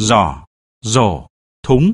giỏ, rổ, thúng.